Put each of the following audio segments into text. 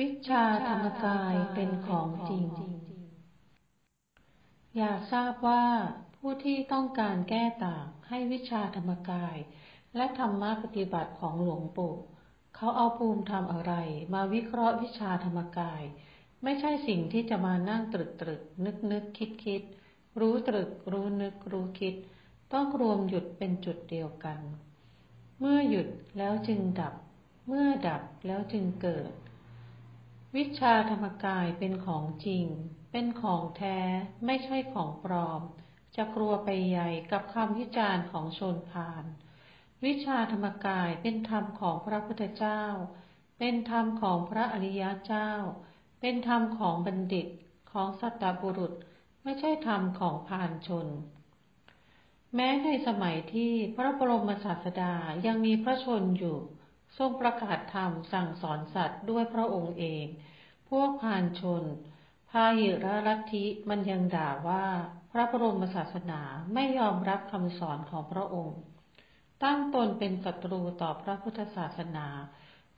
วิชาธรรมกายเป็นของจริง อยากทราบว่าผู้ที่ต้องการแก้ต่างให้วิชาธรรมกาย และธรรมะปฏิบัติของหลวงปู่เขาเอาภูมิธรรมอะไร มาวิเคราะห์วิชาธรรมกาย ไม่ใช่สิ่งที่จะมานั่งตรึกตรึกนึกนึกคิดคิดรู้ตรึกรู้นึกรู้คิด ต้องรวมหยุดเป็นจุดเดียวกัน เมื่อหยุดแล้วจึงดับ เมื่อดับแล้วจึงเกิด วิชาธรรมกายเป็นของจริง เป็นของแท้ไม่ใช่ของปลอม จะกลัวไปใหญ่กับคำวิจารณ์ของชนพาน วิชาธรรมกายเป็นธรรมของพระพุทธเจ้า เป็นธรรมของพระอริยเจ้า เป็นธรรมของบัณฑิตของสัตบุรุษไม่ใช่ธรรมของพานชน แม้ในสมัยที่พระบรมศาสดายังมีพระชนอยู่ ทรงประกาศธรรมสั่งสอนสัตว์ด้วยพระองค์เอง พวกพานชน พาหิระลัทธิมันยังด่าว่าพระบรมศาสนาไม่ยอมรับคำสอนของพระองค์ ตั้งตนเป็นศัตรูต่อพระพุทธศาสนา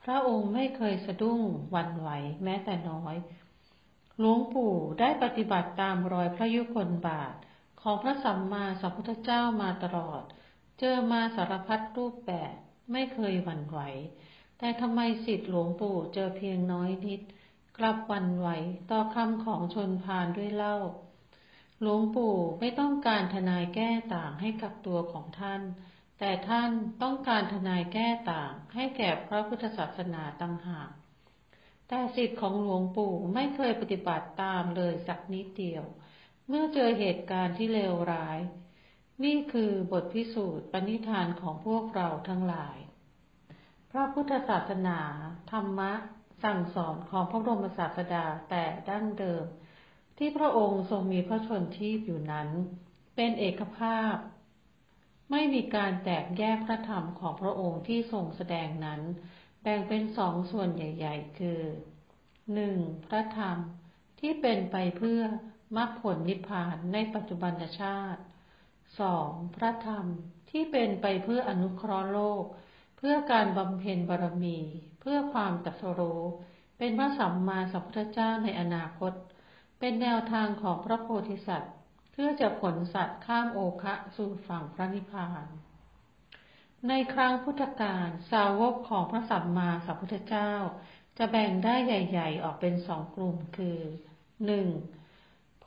พระองค์ไม่เคยสะดุ้งวันไหวแม้แต่น้อย หลวงปู่ได้ปฏิบัติตามรอยพระยุคลบาทของพระสัมมาสัมพุทธเจ้ามาตลอด เจอมาสารพัดรูปแบบ ไม่เคยหวั่นไหว แต่ทำไมสิทธิหลวงปู่เจอเพียงน้อยนิด กลับหวั่นไหวต่อคำของชนพานด้วยเล่า หลวงปู่ไม่ต้องการทนายแก้ต่างให้กับตัวของท่าน แต่ท่านต้องการทนายแก้ต่างให้แก่พระพุทธศาสนาต่างหากแต่สิทธิ์ของหลวงปู่ไม่เคยปฏิบัติตามเลยสักนิดเดียว เมื่อเจอเหตุการณ์ที่เลวร้าย นี่คือบทพิสูจน์ปณิธานของพวกเราทั้งหลาย พระพุทธศาสนา ธรรมะ สั่งสอนของพระบรมศาสดาแต่ดั้งเดิม ที่พระองค์ทรงมีพระชนชีพอยู่นั้น เป็นเอกภาพ ไม่มีการแตกแยกพระธรรมของพระองค์ที่ทรงแสดงนั้น แบ่งเป็นสองส่วนใหญ่ ๆ คือหนึ่งพระธรรมที่เป็นไปเพื่อมรรคผลนิพพานในปัจจุบันชาติ สองพระธรรมที่เป็นไปเพื่ออนุเคราะห์โลก เพื่อการบำเพ็ญบารมี เพื่อความตรัสรู้เป็นพระสัมมาสัมพุทธเจ้าในอนาคต เป็นแนวทางของพระโพธิสัตว์ เพื่อจะขนสัตว์ข้ามโอคะสู่ฝั่งพระนิพพาน ในครั้งพุทธกาลสาวกของพระสัมมาสัมพุทธเจ้า จะแบ่งได้ใหญ่ ๆ ออกเป็นสองกลุ่มคือหนึ่ง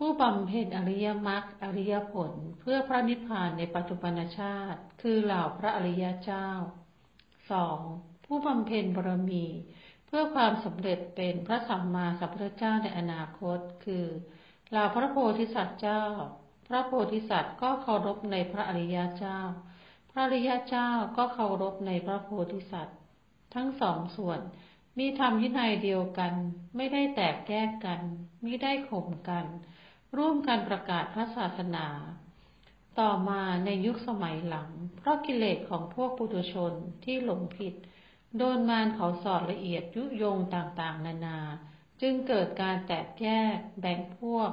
ผู้บำเพ็ญอริยมรรคอริยผลเพื่อพระนิพพานในปัจจุบันชาติ คือเหล่าพระอริยเจ้าสองผู้บำเพ็ญบารมี เพื่อความสำเร็จเป็นพระสัมมาสัมพุทธเจ้าในอนาคต คือเหล่าพระโพธิสัตว์เจ้า พระโพธิสัตว์ก็เคารพในพระอริยเจ้า พระอริยเจ้าก็เคารพในพระโพธิสัตว์ ทั้งสองส่วนมีธรรมวินัยเดียวกัน ไม่ได้แตกแยกกันไม่ได้ข่มกัน ร่วมกันประกาศพระศาสนา ต่อมาในยุคสมัยหลัง เพราะกิเลสของพวกปุถุชนที่หลงผิด โดนมารเขาสอดละเอียดยุยงต่างๆ นานา จึงเกิดการแตกแยก แบ่งพวก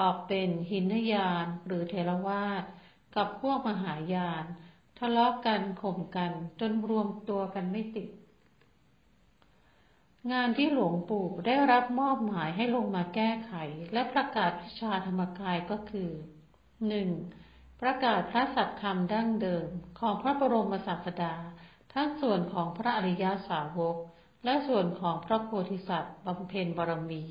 ออกเป็นหินยานหรือเทรวาสกับพวกมหายาน ทะเลาะกกันข่มกันจนรวมตัวกันไม่ติด งานที่หลวงปู่ได้รับมอบหมายให้ลงมาแก้ไข และประกาศวิชาธรรมกายก็คือหนึ่งประกาศพระสัจธรรมดั้งเดิมของพระบรมศาสดา ทั้งส่วนของพระอริยาสาวก และส่วนของพระโพธิสัตว์บำเพ็ญบารมี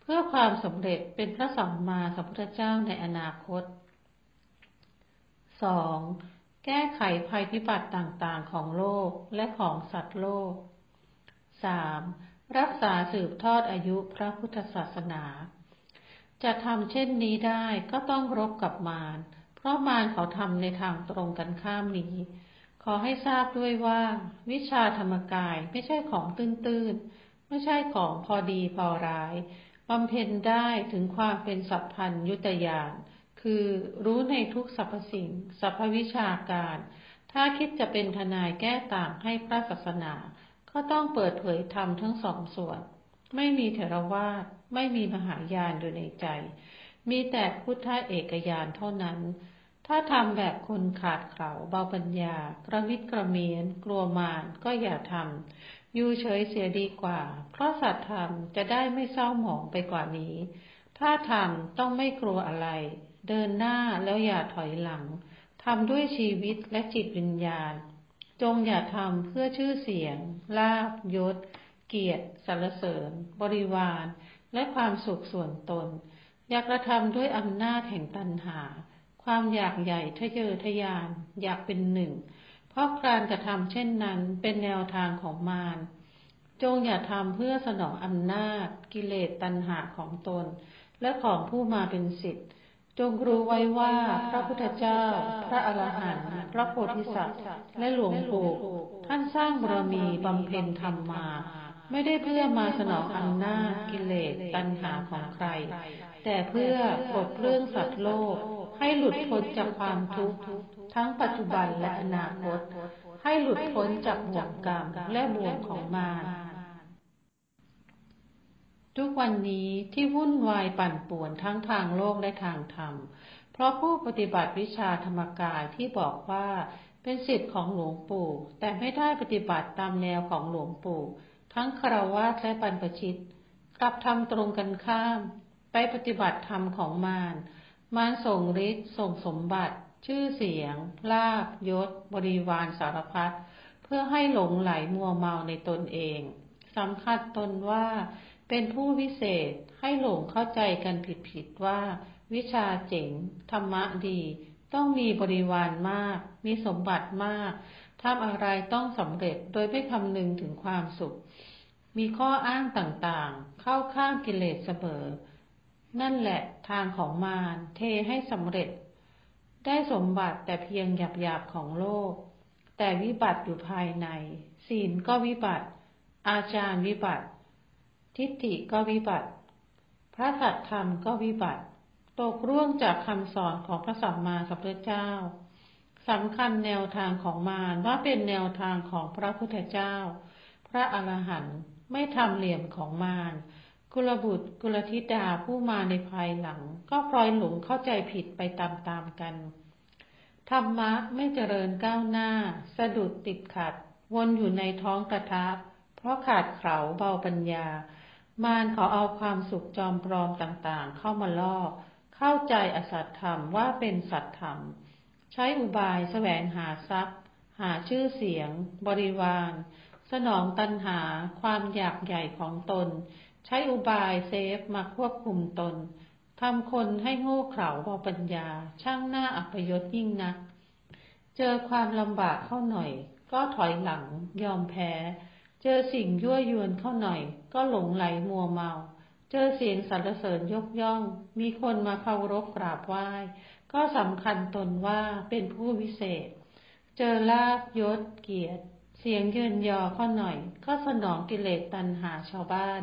เพื่อความสำเร็จเป็นพระสัมมาสัมพุทธเจ้าในอนาคต 2. แก้ไขภัยพิบัติต่างๆของโลกและของสัตว์โลก 3. รักษาสืบทอดอายุพระพุทธศาสนา จะทำเช่นนี้ได้ก็ต้องรบกับมาร เพราะมารเขาทำในทางตรงกันข้ามนี้ ขอให้ทราบด้วยว่า วิชาธรรมกายไม่ใช่ของตื้นๆ ไม่ใช่ของพอดีพอร้ายบำเพ็ญได้ถึงความเป็นสัพพัญยุตยานคือรู้ในทุกสรรพสิ่งสรรพวิชาการ ถ้าคิดจะเป็นทนายแก้ต่างให้พระศาสนา ก็ต้องเปิดเผยธรรมทั้งสองส่วน ไม่มีเถรวาทไม่มีมหายานอยู่ในใจ มีแต่พุทธเอกยานเท่านั้น ถ้าทำแบบคนขาดเขาเบาปัญญา กระมิดกระเมียน กลัวมารก็อย่าทำอยู่เฉยเสียดีกว่า เพราะสัตว์ธรรมจะได้ไม่เศร้าหมองไปกว่านี้ ถ้าทำต้องไม่กลัวอะไร เดินหน้าแล้วอย่าถอยหลังทำด้วยชีวิตและจิตวิญญาณ จงอย่าทำเพื่อชื่อเสียง ลาบยศ เกียรติสรรเสริญ บริวาร และความสุขส่วนตน อยากกระทำด้วยอำนาจแห่งตัณหา ความอยากใหญ่ทะเยอทะยาน อยากเป็นหนึ่ง เพราะการกระทำเช่นนั้นเป็นแนวทางของมาร จงอย่าทำเพื่อสนองอำนาจ กิเลสตัณหาของตน และของผู้มาเป็นสิทธิ์ จงรู้ไว้ว่าพระพุทธเจ้า พระอรหันต์ พระโพธิสัตว์ และหลวงปู่ท่านสร้างบารมีบำเพ็ญธรรมมา ไม่ได้เพื่อมาสนองอำนาจกิเลสตัณหาของใคร แต่เพื่อปลดเรื่องสัตว์โลก ให้หลุดพ้นจากความทุกข์ทั้งปัจจุบันและอนาคต ให้หลุดพ้นจากบ่วงกรรมและบ่วงของมาร ทุกวันนี้ที่วุ่นวายปั่นป่วนทั้งทางโลกและทางธรรม เพราะผู้ปฏิบัติวิชาธรรมกายที่บอกว่าเป็นสิทธิ์ของหลวงปู่ แต่ไม่ได้ปฏิบัติตามแนวของหลวงปู่ ทั้งคารวะและบรรพชิต กลับทำตรงกันข้าม ไปปฏิบัติธรรมของมารมารส่งฤทธิ์ส่งสมบัติ ชื่อเสียง ลาบยศ บริวารสารพัดเพื่อให้หลงไหลมัวเมาในตนเองสำคัญตนว่า เป็นผู้วิเศษให้หลงเข้าใจกันผิดๆว่า วิชาเจ๋ง ธรรมะดี ต้องมีบริวารมาก มีสมบัติมากทำอะไรต้องสำเร็จโดยไม่คำนึงถึงความสุข มีข้ออ้างต่างๆ เข้าข้างกิเลสเสมอ นั่นแหละทางของมารเทให้สำเร็จ ได้สมบัติแต่เพียงหยาบๆของโลก แต่วิบัติอยู่ภายใน ศีลก็วิบัติ อาจารย์วิบัติ ทิฏฐิก็วิบัติ พระสัตธรรมก็วิบัติ ตกร่วงจากคำสอนของพระสัมมาสัมพุทธเจ้าสำคัญแนวทางของมารว่าเป็นแนวทางของพระพุทธเจ้า พระอรหันต์ไม่ทำเหลี่ยมของมารกุลบุตรกุลธิดาผู้มาในภายหลัง ก็พลอยหลงเข้าใจผิดไปตามๆกัน ธรรมะไม่เจริญก้าวหน้า สะดุดติดขัด วนอยู่ในท้องกระทะเพราะขลาดเขลาเบาปัญญา มารเขาเอาความสุขจอมปลอมต่างๆ เข้ามาล่อ เข้าใจอสัทธรรมว่าเป็นสัทธรรม ใช้อุบายแสวงหาทรัพย์ หาชื่อเสียง บริวาร สนองตัณหาความอยากใหญ่ของตน ใช้อุบายเซฟมาควบคุมตนทำคนให้โง่เขลาเบาปัญญา ช่างน่าอัปยศยิ่งนัก เจอความลำบากเข้าหน่อย ก็ถอยหลังยอมแพ้ เจอสิ่งยั่วยวนเข้าหน่อย ก็หลงไหลมัวเมา เจอเสียงสรรเสริญยกย่อง มีคนมาเคารพกราบไหว้ ก็สำคัญตนว่าเป็นผู้วิเศษ เจอลาบยศเกียรติ เสียงเยินยอเข้าหน่อย ก็สนองกิเลสตัณหาชาวบ้าน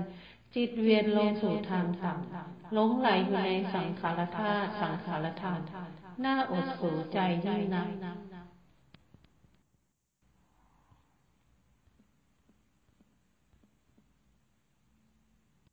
จิตเวียนลงสู่ทางต่ำหลงไหลอยู่ในสังขารธาตุสังขารธรรมน่าอดสูใจยิ่งนัก